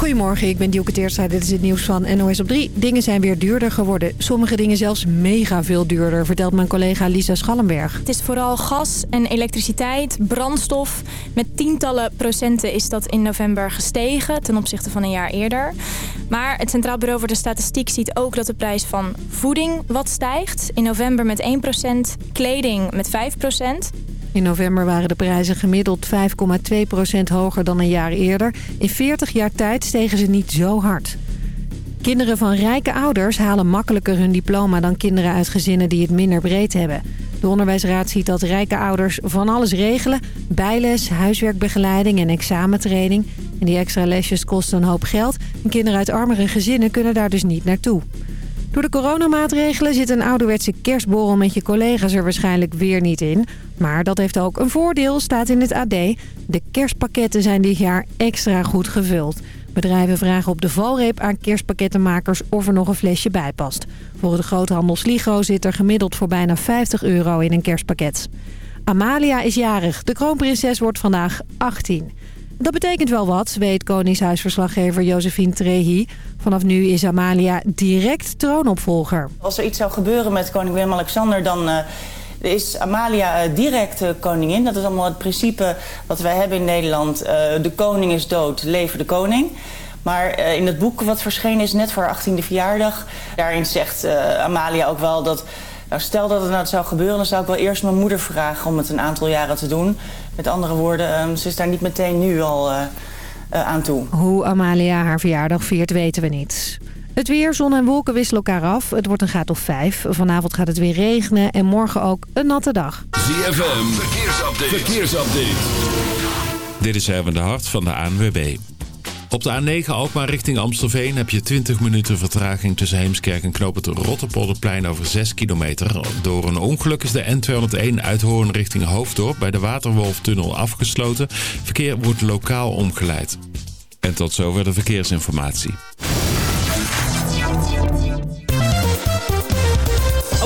Goedemorgen, ik ben Dielke Teerstra. Dit is het nieuws van NOS op 3. Dingen zijn weer duurder geworden. Sommige dingen zelfs mega veel duurder, vertelt mijn collega Lisa Schallenberg. Het is vooral gas en elektriciteit, brandstof. Met tientallen procenten is dat in november gestegen ten opzichte van een jaar eerder. Maar het Centraal Bureau voor de Statistiek ziet ook dat de prijs van voeding wat stijgt. In november met 1%, kleding met 5%. In november waren de prijzen gemiddeld 5,2% hoger dan een jaar eerder. In 40 jaar tijd stegen ze niet zo hard. Kinderen van rijke ouders halen makkelijker hun diploma dan kinderen uit gezinnen die het minder breed hebben. De onderwijsraad ziet dat rijke ouders van alles regelen. Bijles, huiswerkbegeleiding en examentraining. En die extra lesjes kosten een hoop geld. En kinderen uit armere gezinnen kunnen daar dus niet naartoe. Door de coronamaatregelen zit een ouderwetse kerstborrel met je collega's er waarschijnlijk weer niet in. Maar dat heeft ook een voordeel, staat in het AD. De kerstpakketten zijn dit jaar extra goed gevuld. Bedrijven vragen op de valreep aan kerstpakkettenmakers of er nog een flesje bij past. Voor de groothandel Sligo zit er gemiddeld voor bijna 50 euro in een kerstpakket. Amalia is jarig. De kroonprinses wordt vandaag 18. Dat betekent wel wat, weet Koningshuisverslaggever Josephine Trehi. Vanaf nu is Amalia direct troonopvolger. Als er iets zou gebeuren met koning Willem-Alexander... dan uh, is Amalia uh, direct uh, koningin. Dat is allemaal het principe wat wij hebben in Nederland. de koning is dood, leven de koning. Maar in het boek wat verschenen is net voor haar 18e verjaardag... daarin zegt Amalia ook wel dat... Nou, stel dat het nou zou gebeuren, dan zou ik wel eerst mijn moeder vragen om het een aantal jaren te doen. Met andere woorden, um, ze is daar niet meteen nu al uh, uh, aan toe. Hoe Amalia haar verjaardag viert, weten we niet. Het weer, zon en wolken wisselen elkaar af. Het wordt een graad of vijf. Vanavond gaat het weer regenen en morgen ook een natte dag. ZFM, verkeersupdate. verkeersupdate. Dit is Erwin de Hart van de ANWB. Op de A9 Alkmaar richting Amstelveen heb je 20 minuten vertraging tussen Heemskerk en Knoop het Rotterpolderplein over 6 kilometer. Door een ongeluk is de N201 Uithoorn richting Hoofddorp bij de Waterwolftunnel afgesloten. Verkeer wordt lokaal omgeleid. En tot zover de verkeersinformatie.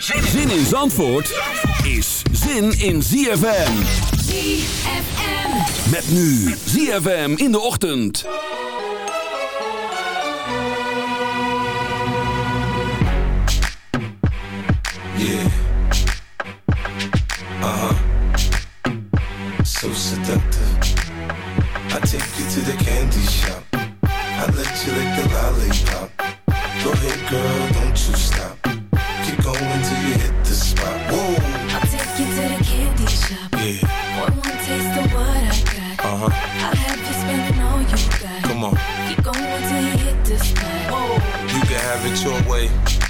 Zin in Zandvoort is zin in ZFM. ZFM. Met nu ZFM in de ochtend. Yeah. Uh-huh. So seductive. I take you to the candy shop. I let you lick the lollipop. Go ahead, girl, don't you stop. Keep going huh. I'll have you spending all you got. Come on. Keep going till you hit the. Whoa. You can have it your way.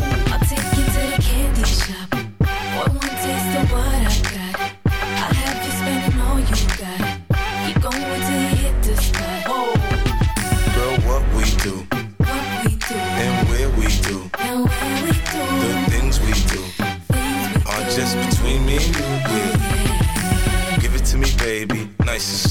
Yes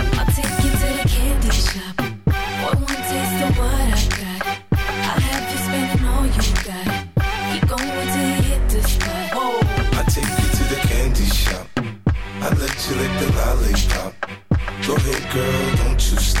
I let you lick the lollipop. Go ahead, girl, don't you stop.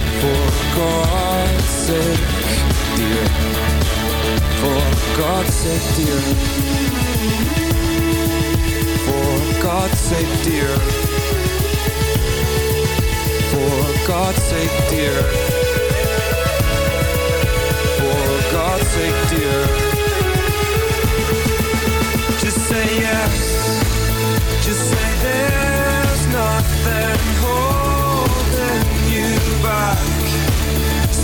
For God's sake, dear? For God's sake, dear. For God's sake, dear. For God's sake, dear. For God's sake, dear. Just say yes. Just say there's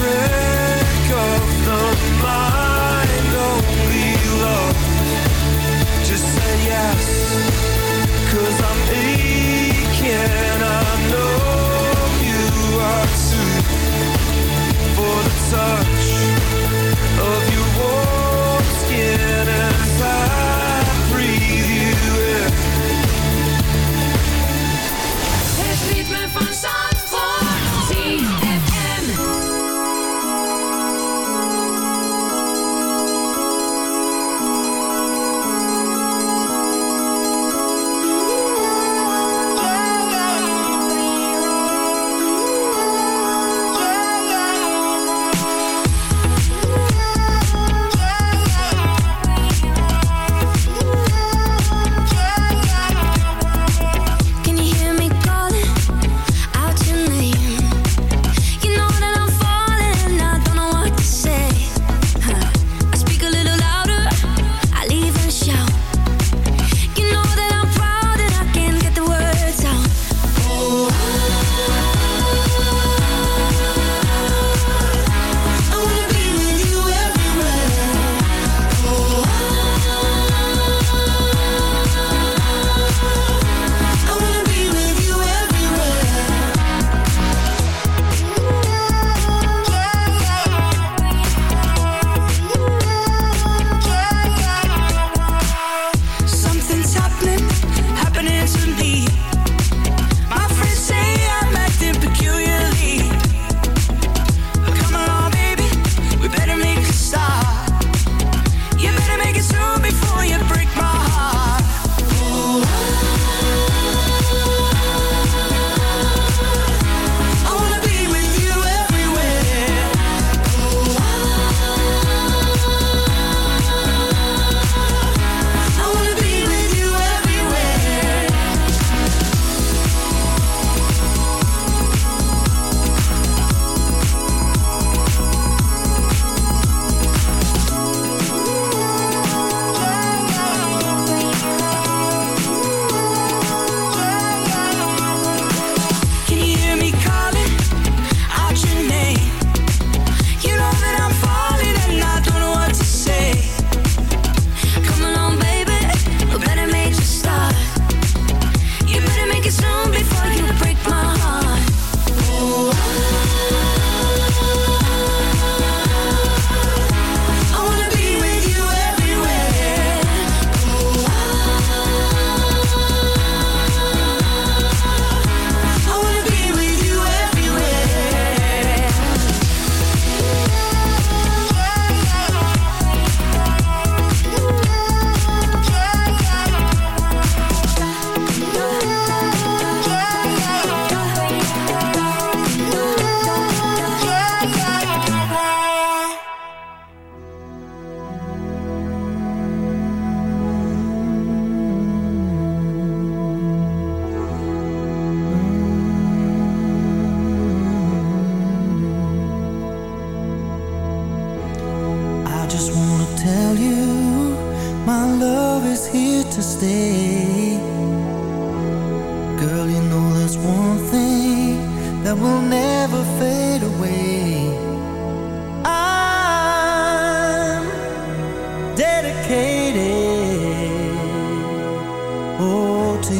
friend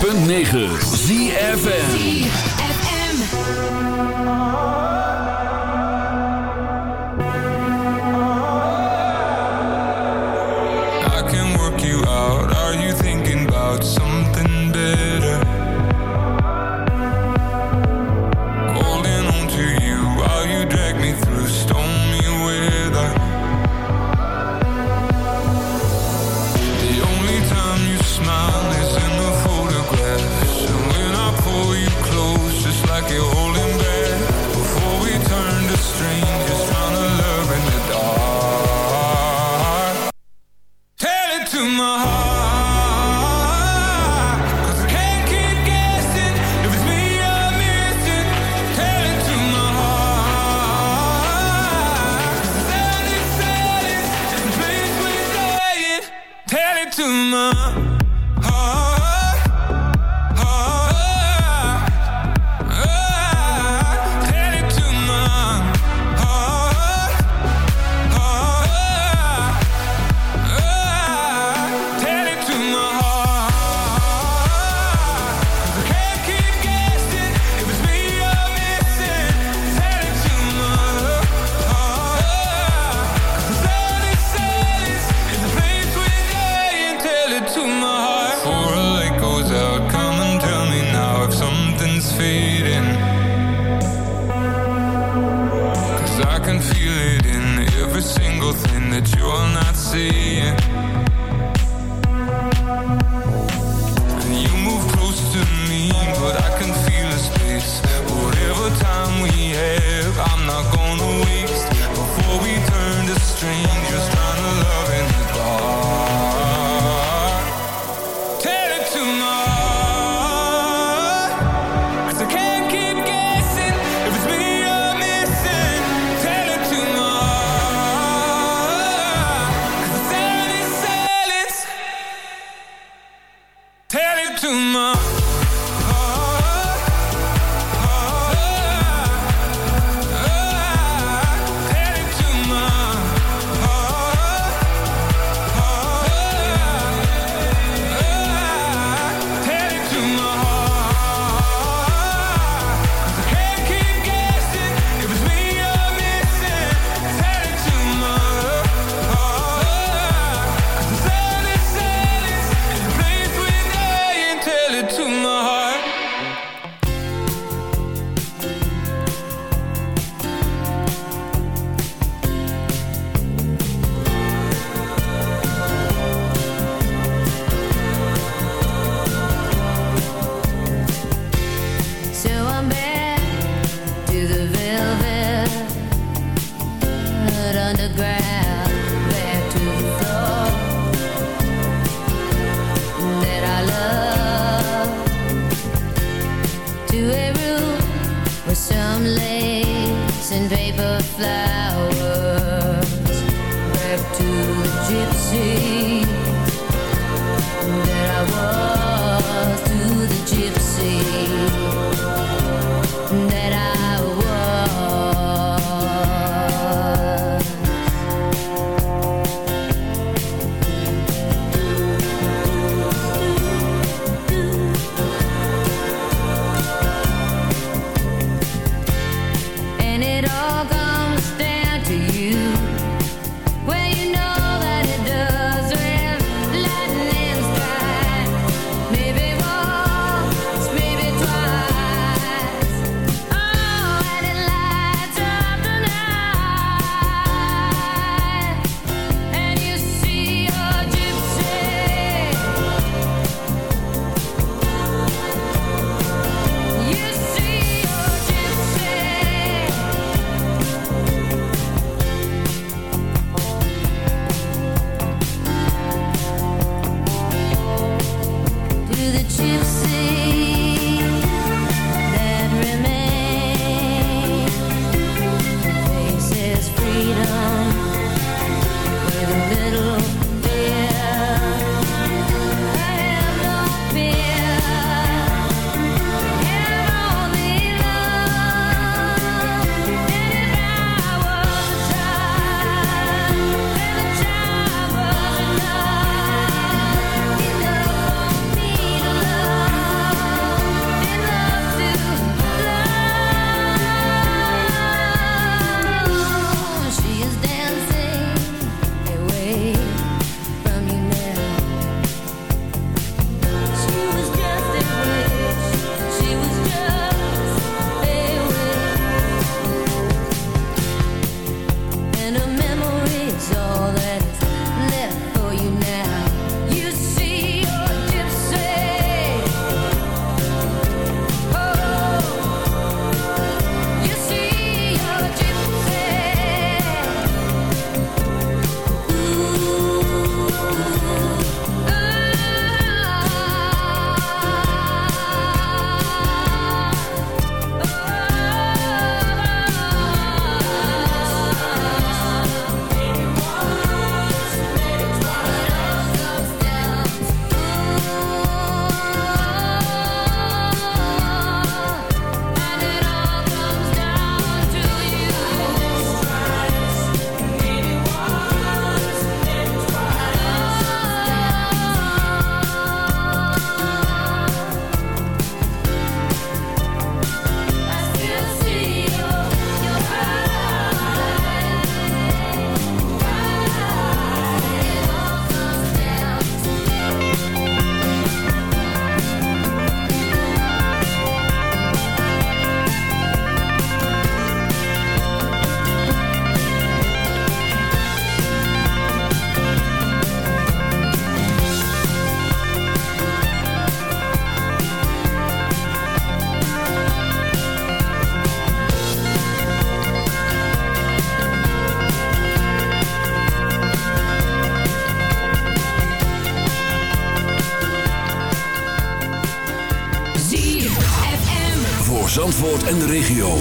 106.9 ZFN to a room with some lace and paper flowers. Back to the gypsy. Zandvoort en de regio.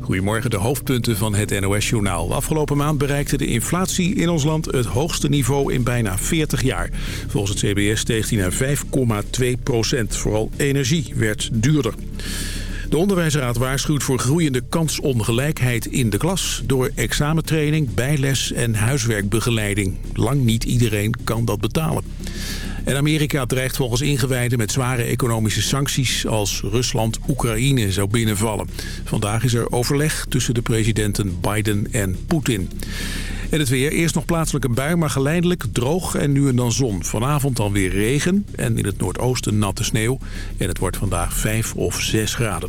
Goedemorgen, de hoofdpunten van het NOS-journaal. Afgelopen maand bereikte de inflatie in ons land het hoogste niveau in bijna 40 jaar. Volgens het CBS steeg die naar 5,2 procent. Vooral energie werd duurder. De onderwijsraad waarschuwt voor groeiende kansongelijkheid in de klas... door examentraining, bijles en huiswerkbegeleiding. Lang niet iedereen kan dat betalen. En Amerika dreigt volgens ingewijden met zware economische sancties... als Rusland Oekraïne zou binnenvallen. Vandaag is er overleg tussen de presidenten Biden en Poetin. En het weer. Eerst nog plaatselijk een bui, maar geleidelijk droog en nu en dan zon. Vanavond dan weer regen en in het noordoosten natte sneeuw. En het wordt vandaag 5 of 6 graden.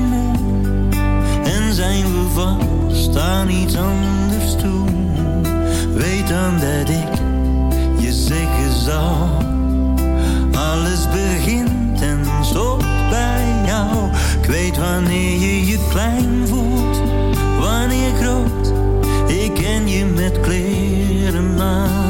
en zijn we vast aan iets anders toe. Weet dan dat ik je zeggen zal. Alles begint en stopt bij jou. Ik weet wanneer je je klein voelt, wanneer groot. Ik ken je met kleren aan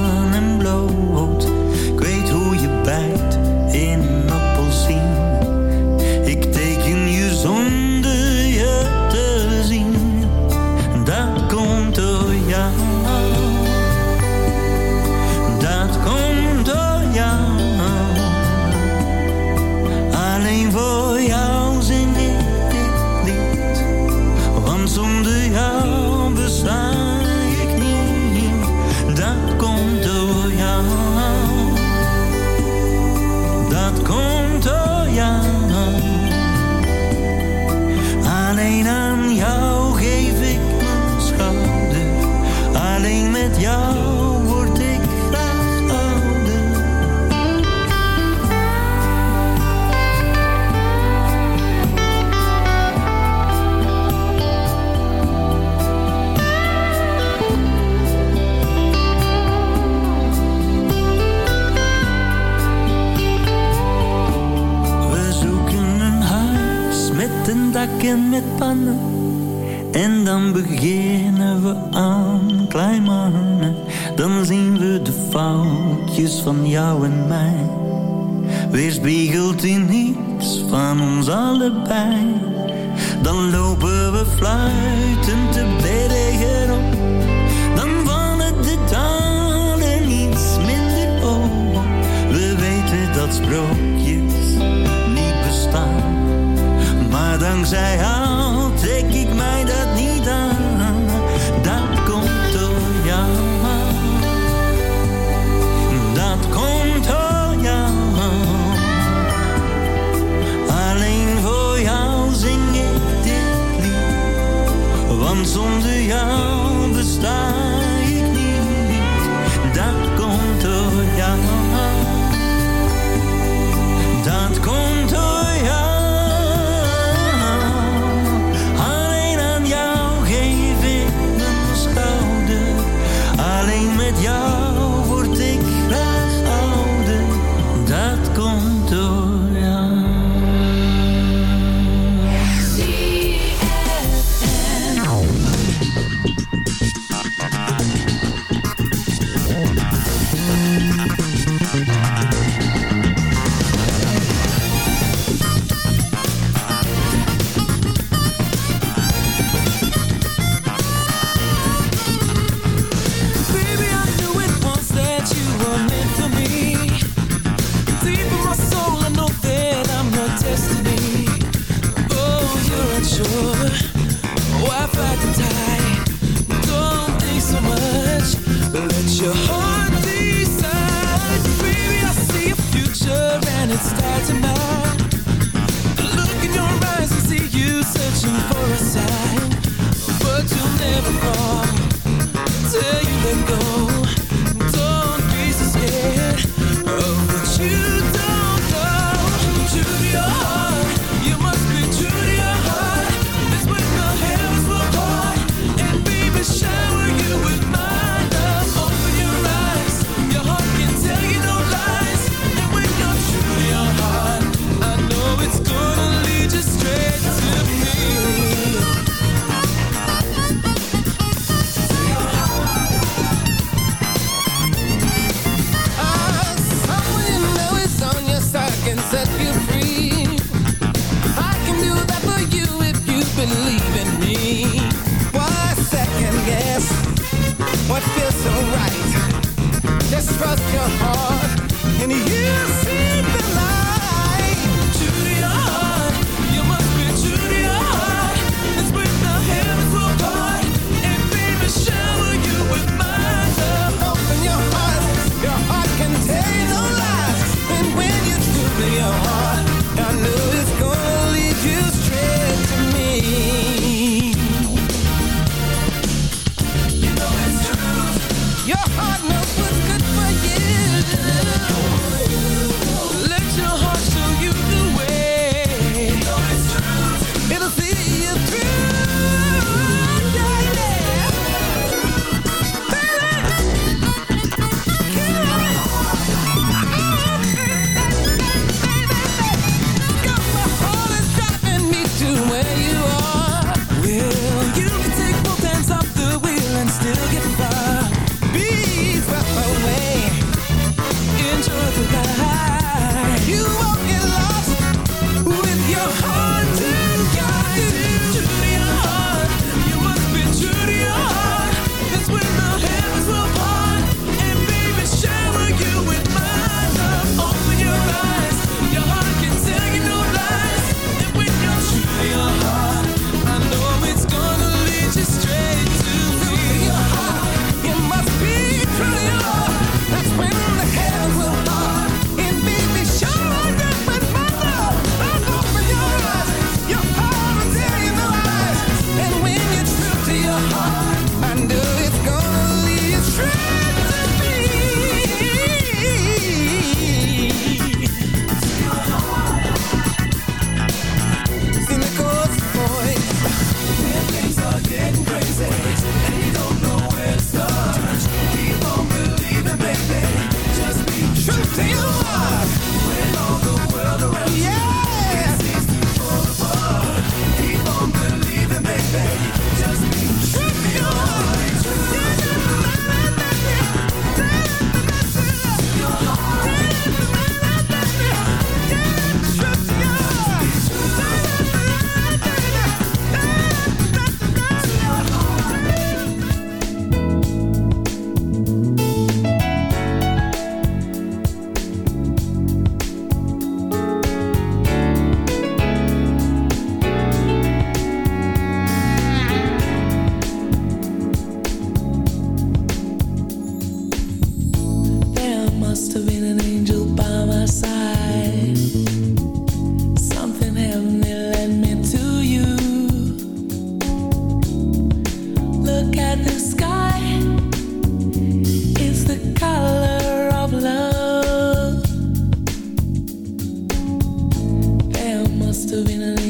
met pannen. En dan beginnen we aan klein mannen. Dan zien we de foutjes van jou en mij. Weerspiegeld in iets van ons allebei. Dan lopen we fluitend te bergen to be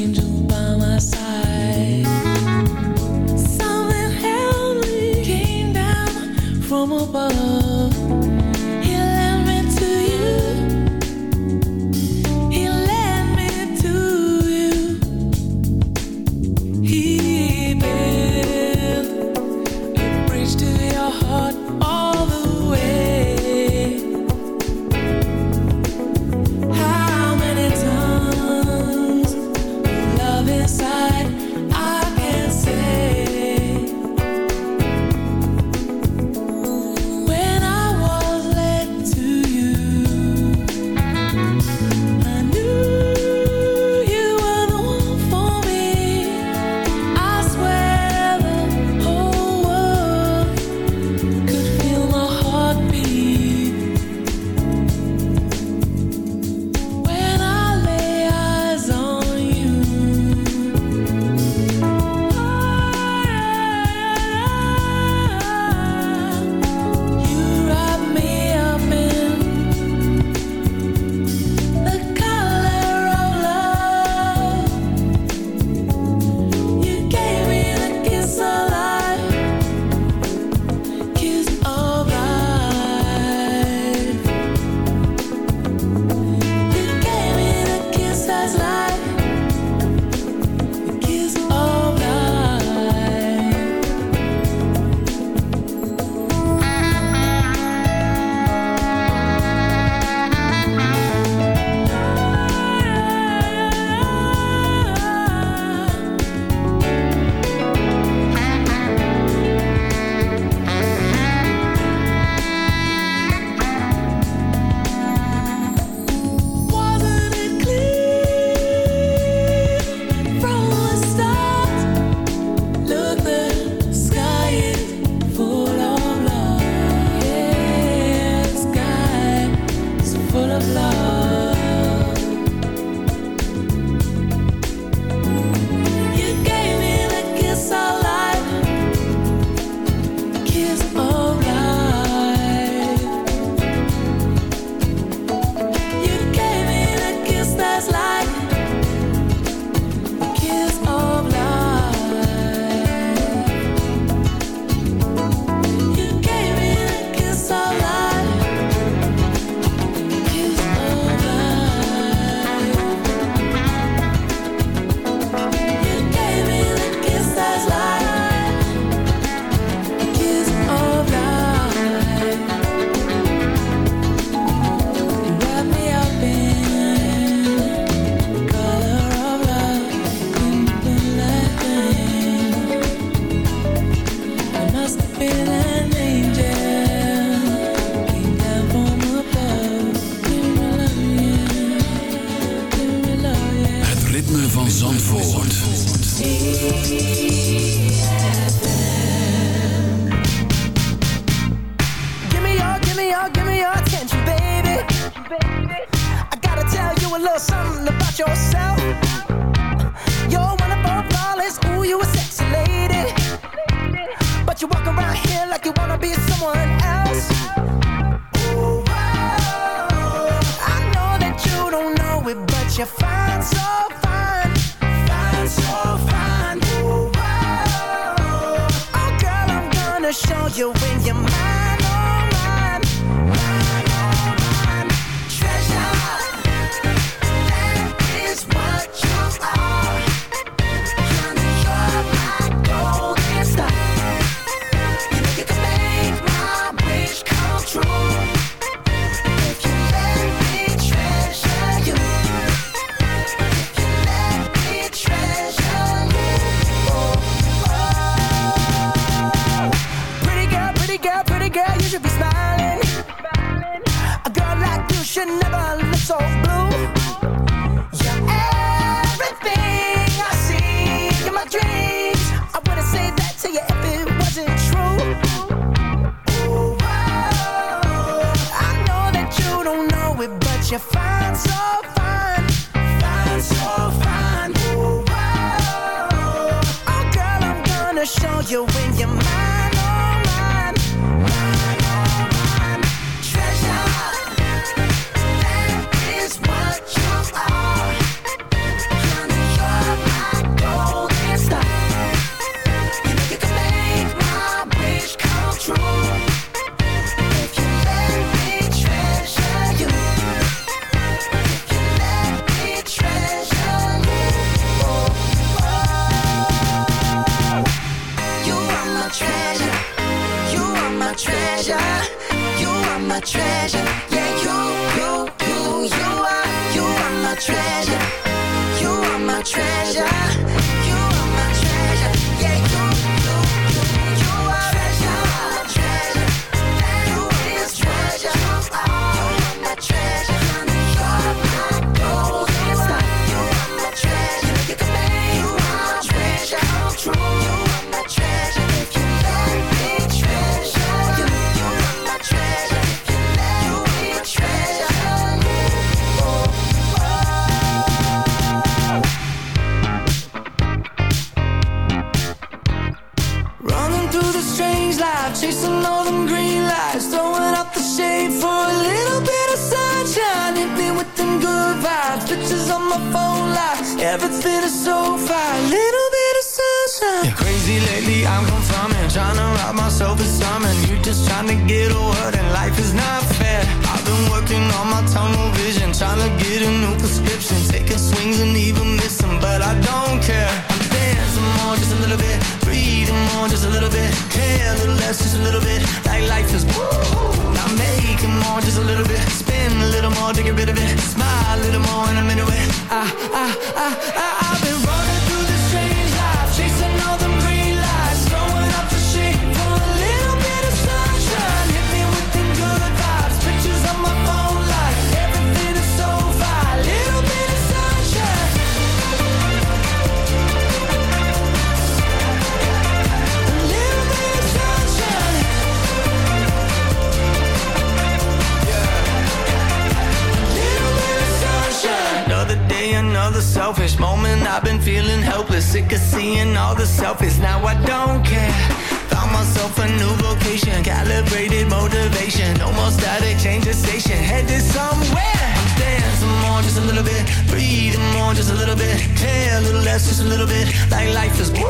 show you in your mind on just a little bit. hey, a little less, just a little bit. Like life is woo.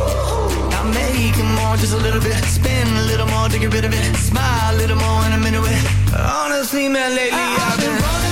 I make it more just a little bit. Spin a little more to get rid of it. Smile a little more in a minute into. Honestly, man, lately I, I've been running.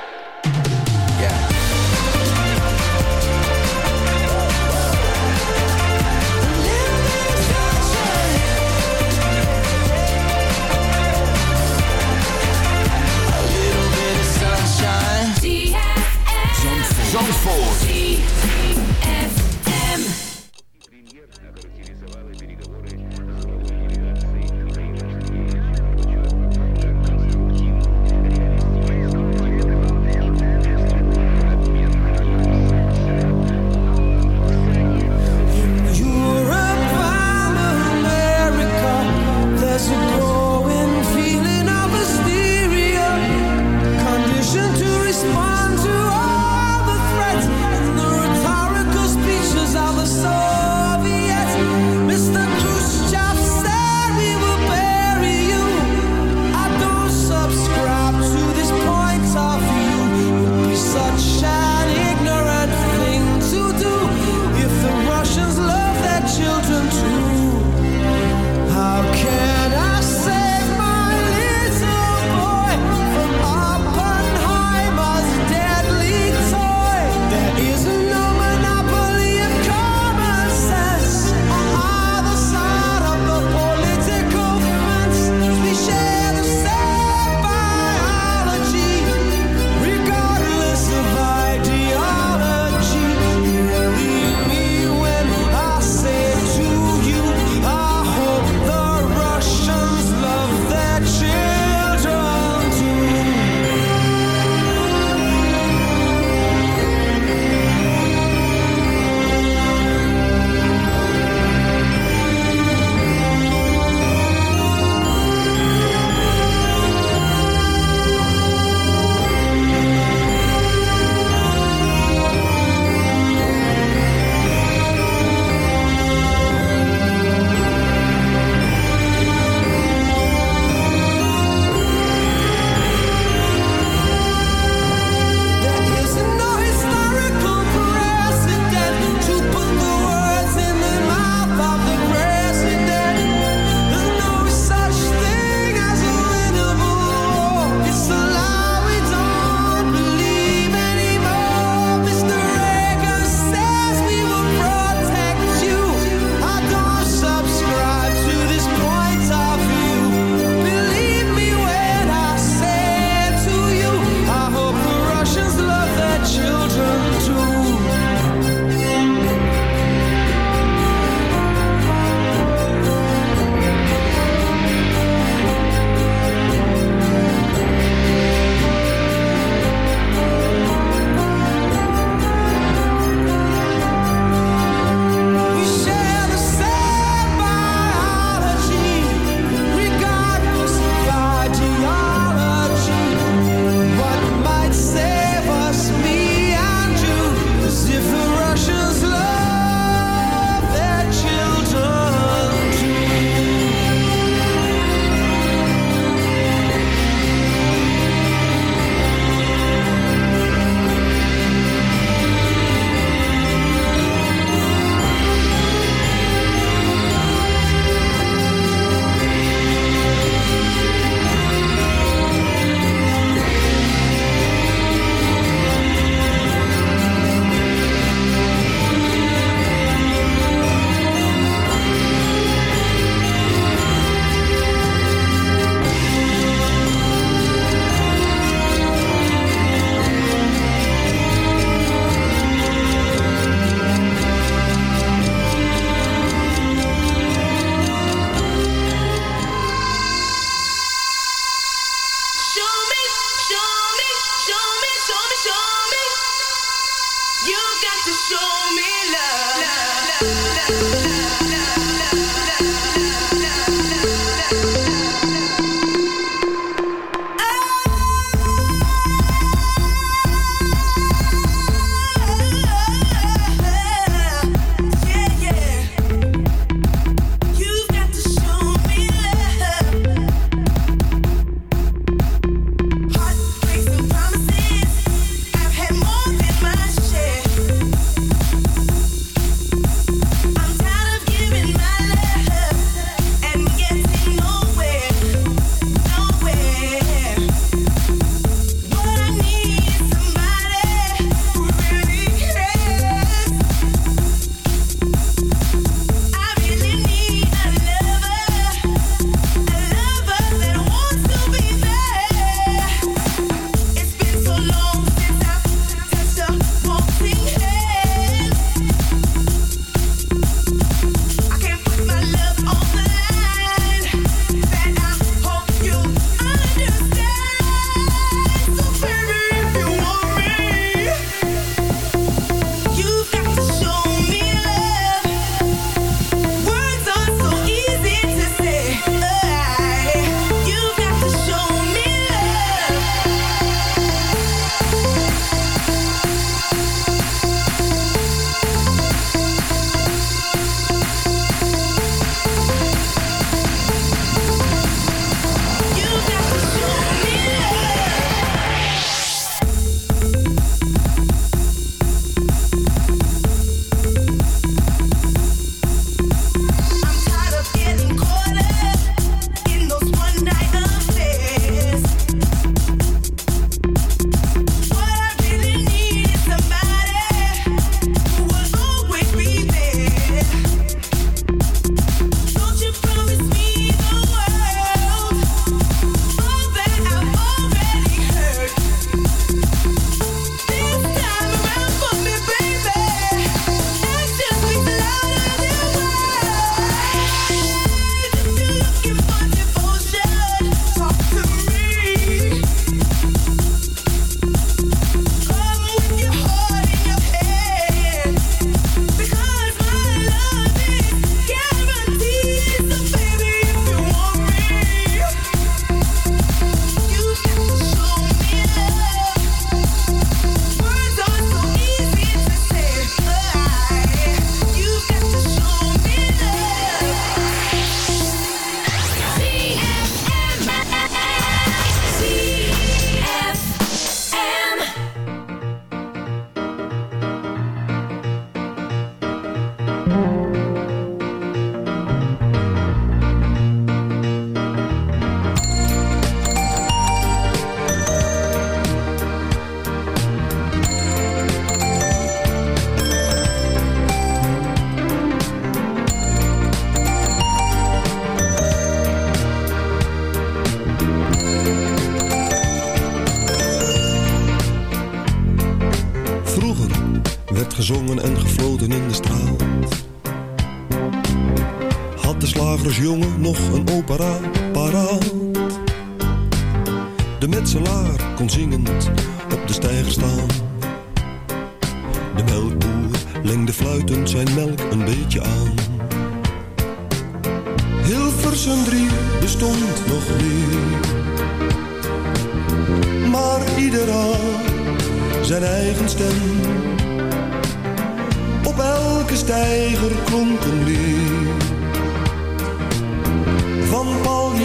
Zandvoort.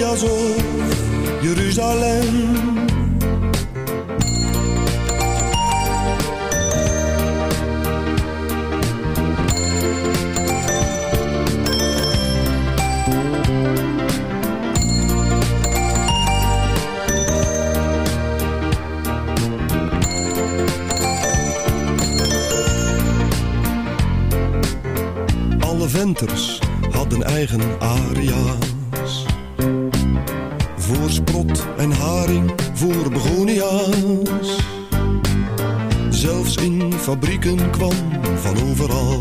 als Jeruzalem. Alle venters hadden eigen aria Prot en haring voor begonia's. Zelfs in fabrieken kwam van overal.